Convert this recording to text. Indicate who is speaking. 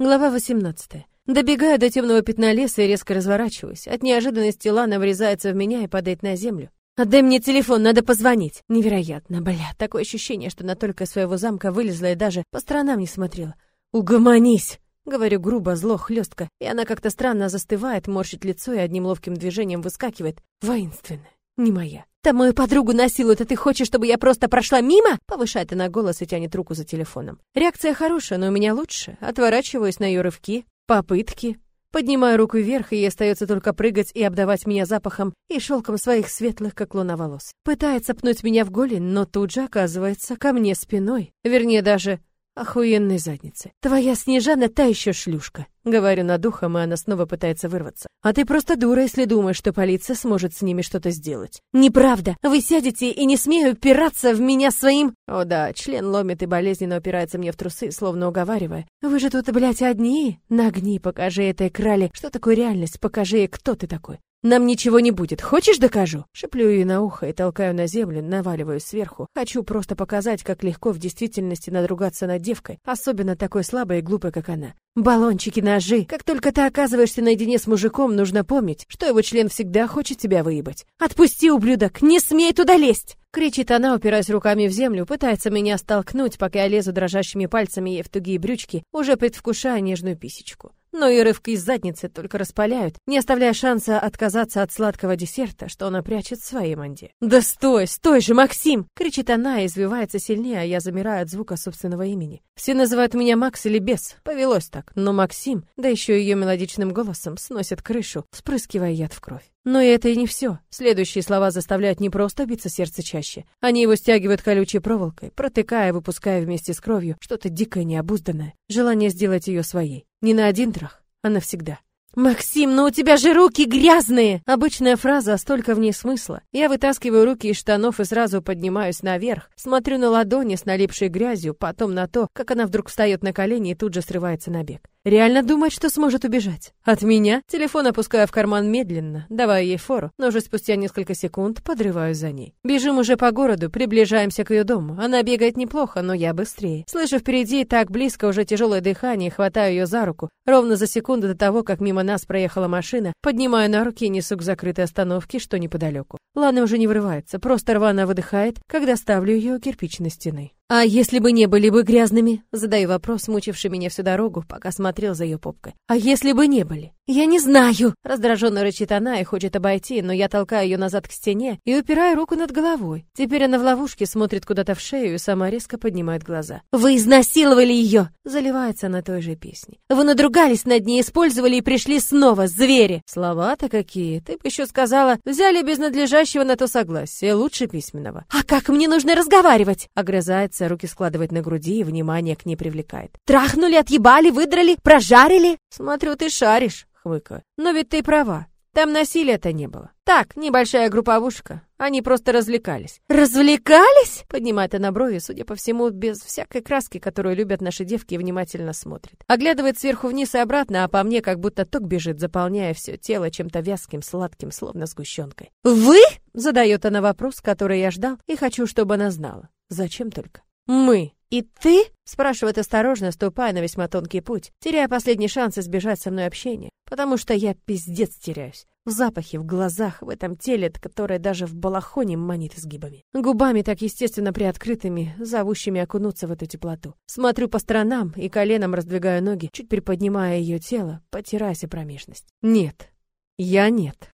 Speaker 1: Глава 18. Добегаю до темного пятна леса и резко разворачиваюсь. От неожиданности Лана врезается в меня и падает на землю. «Отдай мне телефон, надо позвонить!» Невероятно, бля, такое ощущение, что она только из своего замка вылезла и даже по сторонам не смотрела. «Угомонись!» Говорю грубо, зло, хлестко, и она как-то странно застывает, морщит лицо и одним ловким движением выскакивает. Воинственно. Не моя. «Там мою подругу насилуют, а ты хочешь, чтобы я просто прошла мимо?» Повышает она голос и тянет руку за телефоном. Реакция хорошая, но у меня лучше. Отворачиваюсь на ее рывки, попытки. Поднимаю руку вверх, и ей остается только прыгать и обдавать меня запахом и шелком своих светлых, как луна, волос. Пытается пнуть меня в голень, но тут же оказывается ко мне спиной. Вернее, даже охуенной задницы. Твоя Снежана та еще шлюшка. Говорю над ухом, и она снова пытается вырваться. А ты просто дура, если думаешь, что полиция сможет с ними что-то сделать. Неправда. Вы сядете и не смею упираться в меня своим... О да, член ломит и болезненно упирается мне в трусы, словно уговаривая. Вы же тут, блядь, одни. Нагни, покажи этой крале, что такое реальность, покажи ей, кто ты такой. Нам ничего не будет. Хочешь, докажу? Шеплю ей на ухо и толкаю на землю, наваливаюсь сверху. Хочу просто показать, как легко в действительности надругаться над девкой, особенно такой слабой и глупой, как она. Баллончики, ножи. Как только ты оказываешься наедине с мужиком, нужно помнить, что его член всегда хочет тебя выебать. Отпусти, ублюдок, не смей туда лезть! Кричит она, упираясь руками в землю, пытается меня столкнуть, пока я лезу дрожащими пальцами ей в тугие брючки, уже предвкушая нежную писечку. Но и рывки из задницы только распаляют, не оставляя шанса отказаться от сладкого десерта, что она прячет в своей манде. «Да стой, стой же, Максим!» — кричит она и извивается сильнее, а я замираю от звука собственного имени. Все называют меня Макс или Бес, повелось так, но Максим, да еще ее мелодичным голосом, сносит крышу, вспрыскивая яд в кровь. Но и это и не все. Следующие слова заставляют не просто биться сердце чаще. Они его стягивают колючей проволокой, протыкая, выпуская вместе с кровью что-то дикое, необузданное. Желание сделать ее своей. Не на один трах, а навсегда. «Максим, ну у тебя же руки грязные!» Обычная фраза, а столько в ней смысла. Я вытаскиваю руки из штанов и сразу поднимаюсь наверх. Смотрю на ладони с налипшей грязью, потом на то, как она вдруг встает на колени и тут же срывается на бег. Реально думает, что сможет убежать. От меня телефон опускаю в карман медленно, давая ей фору, но уже спустя несколько секунд подрываюсь за ней. Бежим уже по городу, приближаемся к ее дому. Она бегает неплохо, но я быстрее. Слышу впереди так близко уже тяжелое дыхание, хватаю ее за руку. Ровно за секунду до того, как мимо нас проехала машина, поднимаю на руки и несу к закрытой остановке, что неподалеку. Лана уже не врывается, просто рвано выдыхает, когда ставлю ее у кирпичной стены. «А если бы не были бы грязными?» Задаю вопрос, мучивший меня всю дорогу, пока смотрел за ее попкой. «А если бы не были?» «Я не знаю!» Раздраженно рычит она и хочет обойти, но я толкаю ее назад к стене и упираю руку над головой. Теперь она в ловушке смотрит куда-то в шею и сама резко поднимает глаза. «Вы изнасиловали ее!» Заливается на той же песне. «Вы надругались над ней, использовали и пришли снова, звери!» Слова-то какие! Ты бы еще сказала, взяли без надлежащего на то согласия, лучше письменного. «А как мне нужно разговаривать?» Огрызается, руки складывает на груди и внимание к ней привлекает. «Трахнули, отъебали, выдрали, прожарили?» «Смотрю, ты шаришь!» хмыкаю. «Но ведь ты права. Там насилия-то не было. Так, небольшая групповушка. Они просто развлекались». «Развлекались?» Поднимает она брови, судя по всему, без всякой краски, которую любят наши девки, и внимательно смотрит. Оглядывает сверху вниз и обратно, а по мне как будто ток бежит, заполняя все тело чем-то вязким, сладким, словно сгущенкой. «Вы?» Задает она вопрос, который я ждал, и хочу, чтобы она знала. Зачем только? «Мы». «И ты?» — спрашивает осторожно, ступая на весьма тонкий путь, теряя последний шанс избежать со мной общения, потому что я пиздец теряюсь. В запахе, в глазах, в этом теле, которое даже в балахоне манит изгибами. Губами так естественно приоткрытыми, зовущими окунуться в эту теплоту. Смотрю по сторонам и коленом раздвигаю ноги, чуть приподнимая ее тело, потираясь о промежность. Нет. Я нет.